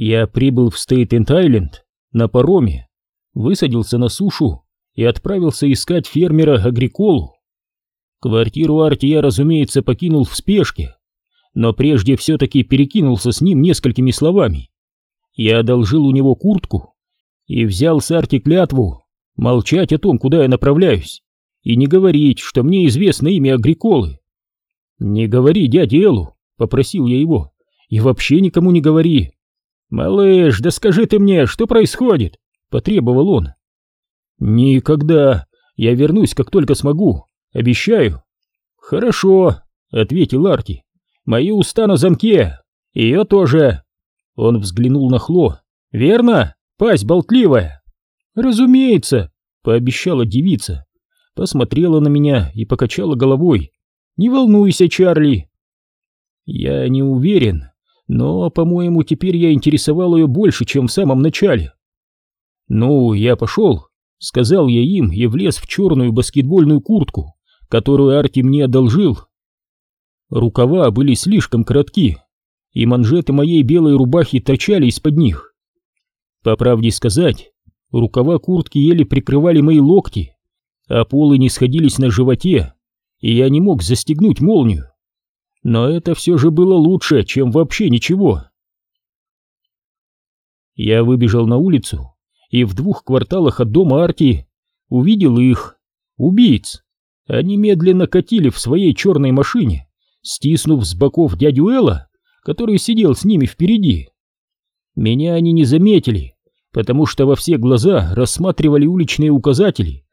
Я прибыл в Стейтенд-Айленд на пароме, высадился на сушу и отправился искать фермера Агриколу. Квартиру Арти я, разумеется, покинул в спешке, но прежде все-таки перекинулся с ним несколькими словами. Я одолжил у него куртку и взял с Арти клятву молчать о том, куда я направляюсь, и не говорить, что мне известно имя Агриколы. «Не говори дяде Эллу», — попросил я его, — «и вообще никому не говори». «Малыш, да скажи ты мне, что происходит?» — потребовал он. «Никогда. Я вернусь, как только смогу. Обещаю». «Хорошо», — ответил Арти. «Мои уста на замке. Ее тоже». Он взглянул на Хло. «Верно? Пасть болтливая». «Разумеется», — пообещала девица. Посмотрела на меня и покачала головой. «Не волнуйся, Чарли». Я не уверен, но, по-моему, теперь я интересовал ее больше, чем в самом начале. «Ну, я пошел», — сказал я им и влез в черную баскетбольную куртку, которую Арти мне одолжил. Рукава были слишком коротки, и манжеты моей белой рубахи торчали из-под них. По правде сказать, рукава куртки еле прикрывали мои локти, а полы не сходились на животе, и я не мог застегнуть молнию. Но это все же было лучше, чем вообще ничего. Я выбежал на улицу и в двух кварталах от дома Арти увидел их, убийц. Они медленно катили в своей черной машине, стиснув с боков дядю Элла, который сидел с ними впереди. Меня они не заметили, потому что во все глаза рассматривали уличные указатели,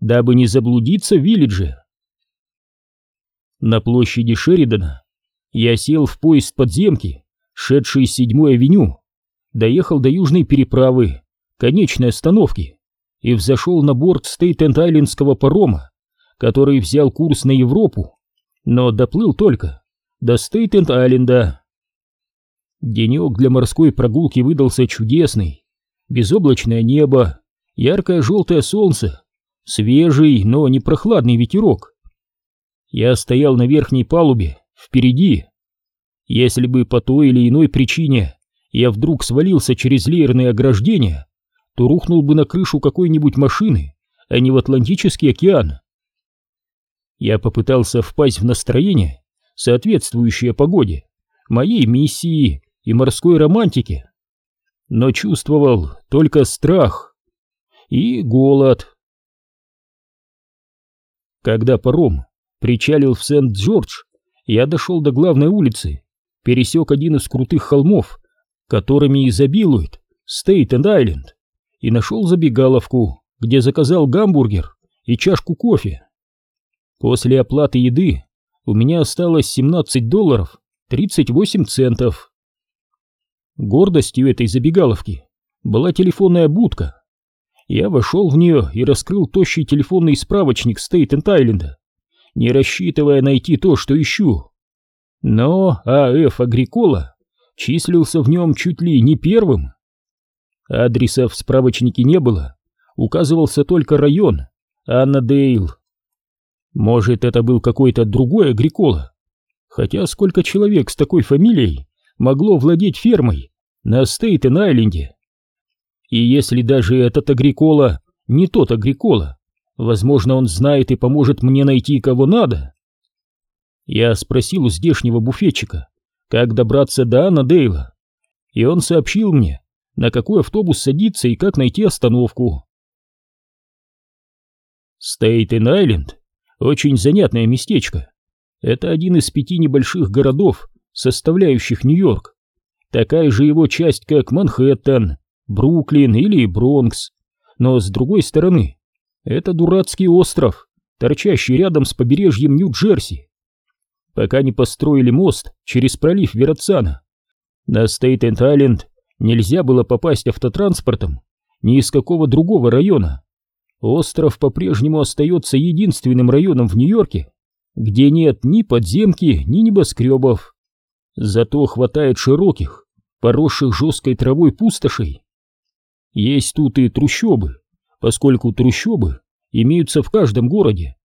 дабы не заблудиться в Виллидже. На площади Шеридана я сел в поезд подземки, шедший с седьмой авеню, доехал до южной переправы конечной остановки и взошел на борт Стейтенд-Айлендского парома, который взял курс на Европу, но доплыл только до Стейтенд-Айленда. Денек для морской прогулки выдался чудесный. Безоблачное небо, яркое желтое солнце, свежий, но не прохладный ветерок. Я стоял на верхней палубе, впереди. Если бы по той или иной причине я вдруг свалился через леерные ограждения, то рухнул бы на крышу какой-нибудь машины, а не в Атлантический океан. Я попытался впасть в настроение, соответствующее погоде, моей миссии и морской романтике, но чувствовал только страх и голод. Когда паром причалил в Сент-Джордж, я дошел до главной улицы, пересек один из крутых холмов, которыми изобилует Стейтенд-Айленд и нашел забегаловку, где заказал гамбургер и чашку кофе. После оплаты еды у меня осталось 17 долларов 38 центов. Гордостью этой забегаловки была телефонная будка. Я вошел в нее и раскрыл тощий телефонный справочник Стейтенд-Айленда, не рассчитывая найти то, что ищу. Но А.Ф. Агрикола числился в нем чуть ли не первым. Адреса в справочнике не было, указывался только район, Аннадейл. Может, это был какой-то другой Агрикола? Хотя сколько человек с такой фамилией могло владеть фермой на Стейтен-Айленде? И если даже этот Агрикола не тот Агрикола, возможно, он знает и поможет мне найти кого надо. Я спросил у здешнего буфетчика, как добраться до Аннадейла, и он сообщил мне, на какой автобус садиться и как найти остановку. Стейтен-Айленд — очень занятное местечко. Это один из пяти небольших городов, составляющих Нью-Йорк. Такая же его часть, как Манхэттен, Бруклин или Бронкс. Но с другой стороны, это дурацкий остров, торчащий рядом с побережьем Нью-Джерси. Пока не построили мост через пролив Вероцана, на Стейтен-Айленд нельзя было попасть автотранспортом ни из какого другого района. Остров по-прежнему остается единственным районом в Нью-Йорке, где нет ни подземки, ни небоскребов. Зато хватает широких, поросших жесткой травой пустошей. Есть тут и трущобы, поскольку трущобы имеются в каждом городе,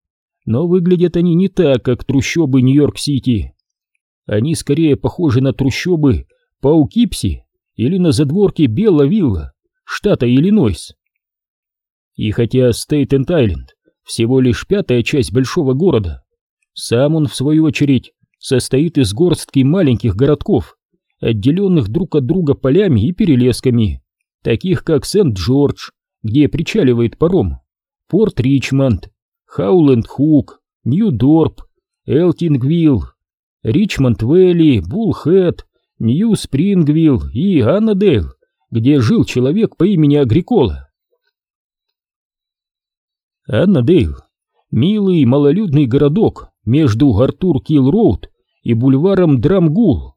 но выглядят они не так, как трущобы Нью-Йорк-Сити. Они скорее похожи на трущобы Паукипси или на задворке Белла-Вилла, штата Иллинойс. И хотя Стейтенд-Айленд всего лишь пятая часть большого города, сам он, в свою очередь, состоит из горстки маленьких городков, отделенных друг от друга полями и перелесками, таких как Сент-Джордж, где причаливает паром, Порт-Ричмонд, Хауленд-Хук, Нью-Дорп, Элтингвилл, Ричмонд-Вэлли, Булхэт, Нью-Спрингвилл и Аннадейл, где жил человек по имени Агрикола. Аннадейл — милый малолюдный городок между Артур-Килл-Роуд и бульваром Драмгул.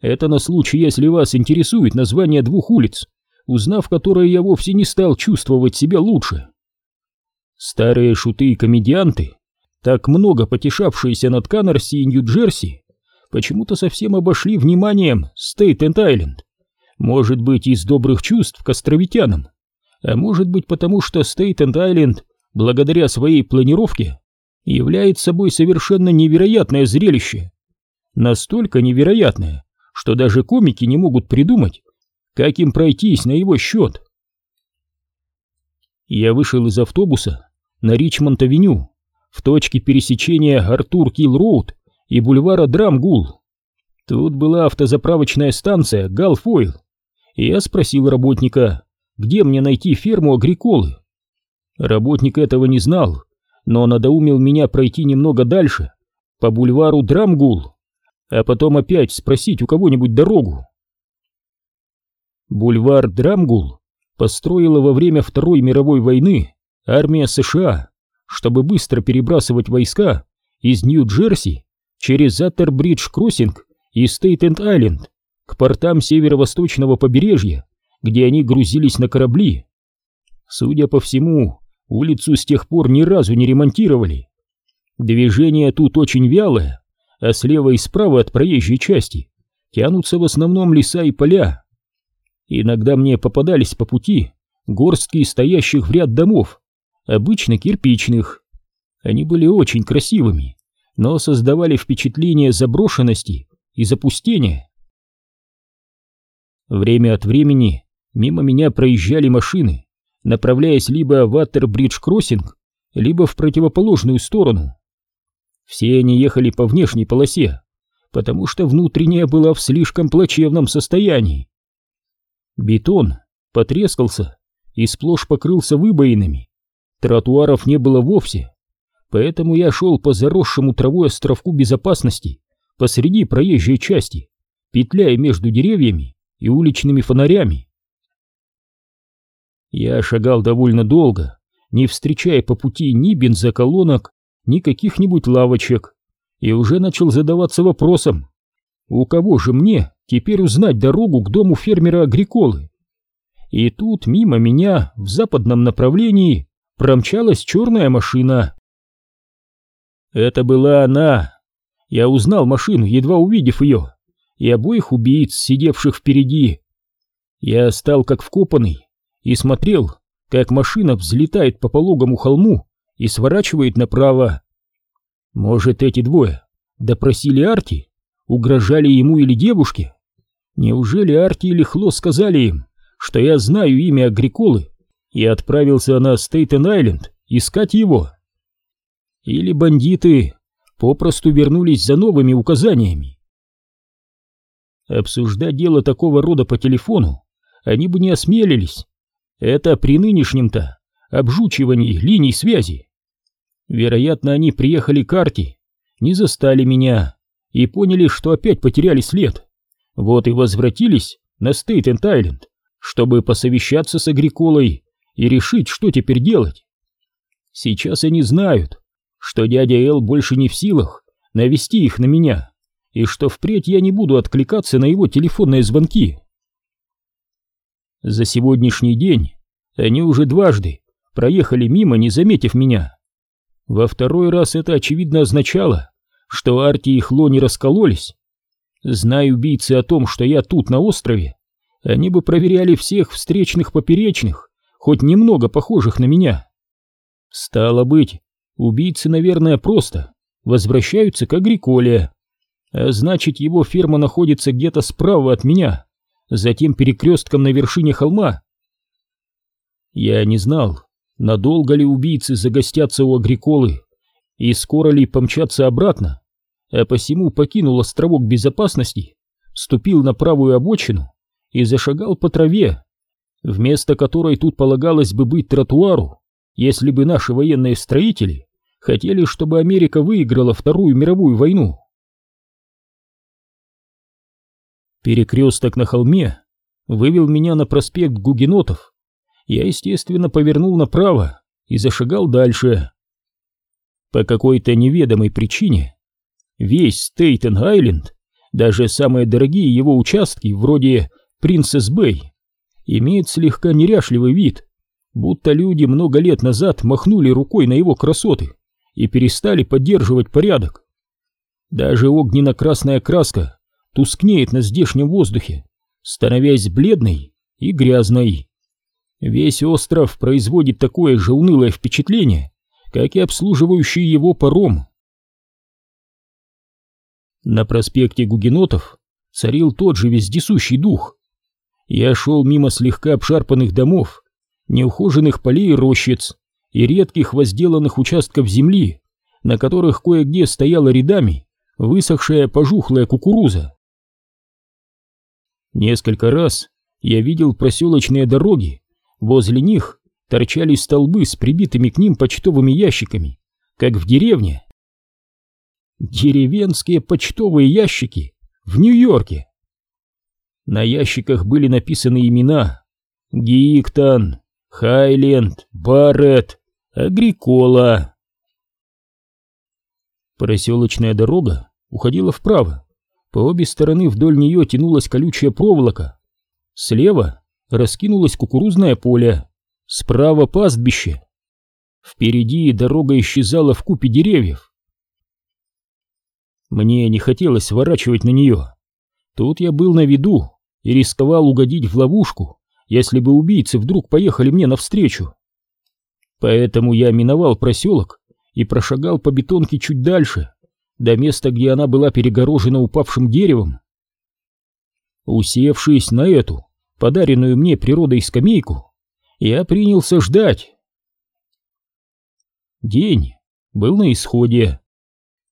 Это на случай, если вас интересует название двух улиц, узнав которые я вовсе не стал чувствовать себя лучше. Старые шуты и комедианты так много потешавшиеся над Каннерси и Нью-Джерси, почему-то совсем обошли вниманием Стейтенд-Айленд. Может быть, из добрых чувств к островитянам, а может быть, потому что Стейтенд-Айленд, благодаря своей планировке, является собой совершенно невероятное зрелище. Настолько невероятное, что даже комики не могут придумать, как им пройтись на его счет. Я вышел из автобуса на Ричмонд-авеню, в точке пересечения Артур-Килл-Роуд и бульвара Драмгул. Тут была автозаправочная станция Галфойл, я спросил работника, где мне найти ферму Агриколы. Работник этого не знал, но надоумил меня пройти немного дальше, по бульвару Драмгул, а потом опять спросить у кого-нибудь дорогу. Бульвар Драмгул построила во время Второй мировой войны армия США чтобы быстро перебрасывать войска из Нью-Джерси через Аттербридж-Кроссинг и Стейтенд-Айленд к портам северо-восточного побережья, где они грузились на корабли. Судя по всему, улицу с тех пор ни разу не ремонтировали. Движение тут очень вялое, а слева и справа от проезжей части тянутся в основном леса и поля. Иногда мне попадались по пути горстки стоящих в ряд домов, обычно кирпичных. Они были очень красивыми, но создавали впечатление заброшенности и запустения. Время от времени мимо меня проезжали машины, направляясь либо в Аттербридж-Кроссинг, либо в противоположную сторону. Все они ехали по внешней полосе, потому что внутренняя была в слишком плачевном состоянии. Бетон потрескался и сплошь покрылся выбоинами, Тротуаров не было вовсе, поэтому я шел по заросшему травой островку безопасности посреди проезжей части, петляя между деревьями и уличными фонарями. Я шагал довольно долго, не встречая по пути ни бензоколонок, ни каких-нибудь лавочек, и уже начал задаваться вопросом, у кого же мне теперь узнать дорогу к дому фермера Агриколы? И тут мимо меня в западном направлении промчалась черная машина. Это была она. Я узнал машину, едва увидев ее, и обоих убийц, сидевших впереди. Я стал как вкопанный и смотрел, как машина взлетает по пологому холму и сворачивает направо. Может, эти двое допросили Арти, угрожали ему или девушке? Неужели Арти или Хло сказали им, что я знаю имя Агриколы и отправился на Стейтен-Айленд искать его. Или бандиты попросту вернулись за новыми указаниями. Обсуждать дело такого рода по телефону они бы не осмелились. Это при нынешнем-то обжучивании линий связи. Вероятно, они приехали к Арти, не застали меня и поняли, что опять потеряли след. Вот и возвратились на Стейтен-Айленд, чтобы посовещаться с Агриколой и решить, что теперь делать. Сейчас они знают, что дядя Эл больше не в силах навести их на меня, и что впредь я не буду откликаться на его телефонные звонки. За сегодняшний день они уже дважды проехали мимо, не заметив меня. Во второй раз это очевидно означало, что Арти и Хло не раскололись. Зная убийцы о том, что я тут на острове, они бы проверяли всех встречных поперечных хоть немного похожих на меня. Стало быть, убийцы, наверное, просто возвращаются к Агриколе, а значит, его ферма находится где-то справа от меня, затем перекрестком на вершине холма. Я не знал, надолго ли убийцы загостятся у Агриколы и скоро ли помчатся обратно, а посему покинул островок безопасности, ступил на правую обочину и зашагал по траве, вместо которой тут полагалось бы быть тротуару, если бы наши военные строители хотели, чтобы Америка выиграла Вторую мировую войну. Перекресток на холме вывел меня на проспект Гугенотов. Я, естественно, повернул направо и зашагал дальше. По какой-то неведомой причине весь Стейтен-Айленд, даже самые дорогие его участки, вроде Принцесс-Бэй, имеет слегка неряшливый вид, будто люди много лет назад махнули рукой на его красоты и перестали поддерживать порядок. Даже огненно-красная краска тускнеет на здешнем воздухе, становясь бледной и грязной. Весь остров производит такое же унылое впечатление, как и обслуживающий его паром. На проспекте Гугенотов царил тот же вездесущий дух. Я шел мимо слегка обшарпанных домов, неухоженных полей и рощиц и редких возделанных участков земли, на которых кое-где стояла рядами высохшая пожухлая кукуруза. Несколько раз я видел проселочные дороги, возле них торчали столбы с прибитыми к ним почтовыми ящиками, как в деревне. Деревенские почтовые ящики в Нью-Йорке. На ящиках были написаны имена Гиктон, Хайленд, Барретт, Агрикола. Проселочная дорога уходила вправо, по обе стороны вдоль нее тянулась колючая проволока. Слева раскинулось кукурузное поле, справа пастбище. Впереди дорога исчезала в купе деревьев. Мне не хотелось сворачивать на нее. Тут я был на виду и рисковал угодить в ловушку, если бы убийцы вдруг поехали мне навстречу. Поэтому я миновал проселок и прошагал по бетонке чуть дальше, до места, где она была перегорожена упавшим деревом. Усевшись на эту, подаренную мне природой скамейку, я принялся ждать. День был на исходе.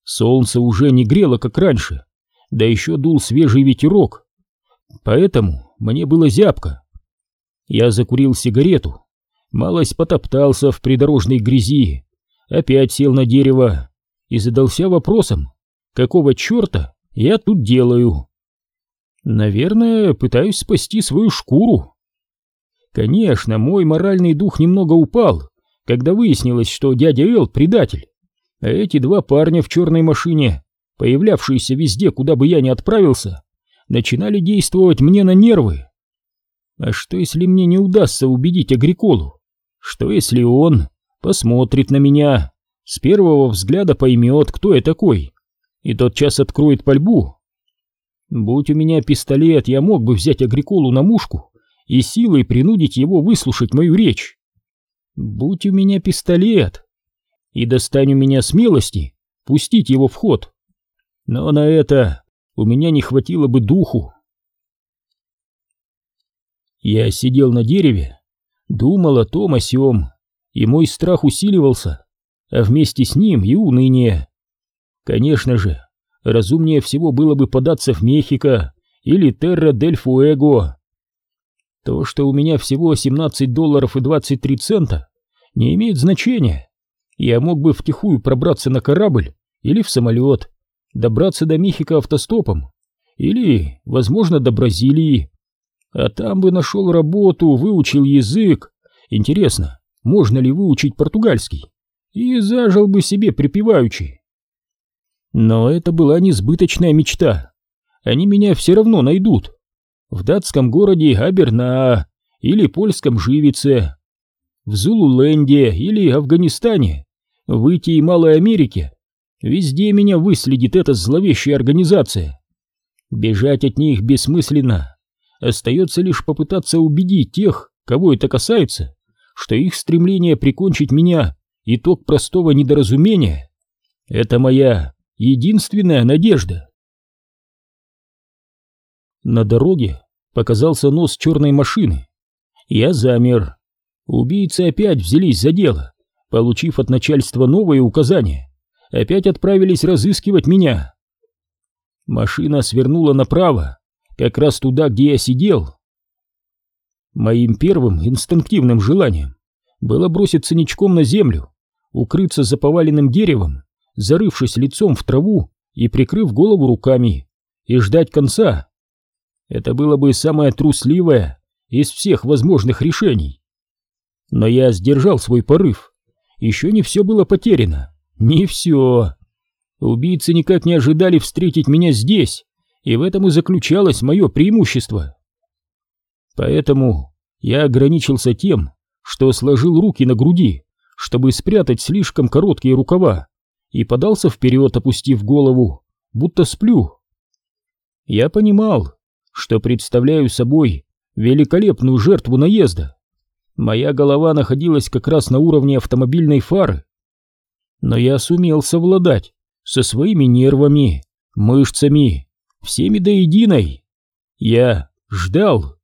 Солнце уже не грело, как раньше, да еще дул свежий ветерок, поэтому мне было зябко. Я закурил сигарету, малость потоптался в придорожной грязи, опять сел на дерево и задался вопросом, какого черта я тут делаю. Наверное, пытаюсь спасти свою шкуру. Конечно, мой моральный дух немного упал, когда выяснилось, что дядя Эл предатель, а эти два парня в черной машине, появлявшиеся везде, куда бы я ни отправился, начинали действовать мне на нервы. А что, если мне не удастся убедить Агриколу? Что, если он посмотрит на меня с первого взгляда поймет, кто я такой, и тотчас откроет пальбу. Будь у меня пистолет, я мог бы взять Агриколу на мушку и силой принудить его выслушать мою речь. Будь у меня пистолет, и достань у меня смелости пустить его в ход. Но на это у меня не хватило бы духу. Я сидел на дереве, думал о том о сём, и мой страх усиливался а вместе с ним и уныние. Конечно же, разумнее всего было бы податься в Мехико или Терра-дель-Фуэго. То, что у меня всего 17 долларов и 23 цента, не имеет значения. Я мог бы втихую пробраться на корабль или в самолет, добраться до Мехико автостопом, или, возможно, до Бразилии. А там бы нашел работу, выучил язык. Интересно, можно ли выучить португальский? и зажил бы себе припеваючи. Но это была несбыточная мечта. Они меня все равно найдут. В датском городе Аберна или польском Живице, в Зулуленде или Афганистане, в Ити и Малой Америке. Везде меня выследит эта зловещая организация. Бежать от них бессмысленно. Остается лишь попытаться убедить тех, кого это касается, что их стремление прикончить меня итог простого недоразумения. Это моя единственная надежда. На дороге показался нос черной машины. Я замер. Убийцы опять взялись за дело, получив от начальства новые указания. Опять отправились разыскивать меня. Машина свернула направо, как раз туда, где я сидел. Моим первым инстинктивным желанием было броситься ничком на землю, укрыться за поваленным деревом, зарывшись лицом в траву и прикрыв голову руками, и ждать конца. Это было бы самое трусливое из всех возможных решений. Но я сдержал свой порыв. Еще не все было потеряно. Не все. Убийцы никак не ожидали встретить меня здесь, и в этом и заключалось мое преимущество. Поэтому я ограничился тем, что сложил руки на груди, чтобы спрятать слишком короткие рукава, и подался вперед, опустив голову, будто сплю. Я понимал, что представляю собой великолепную жертву наезда. Моя голова находилась как раз на уровне автомобильной фары. Но я сумел совладать со своими нервами, мышцами, всеми до единой. Я ждал.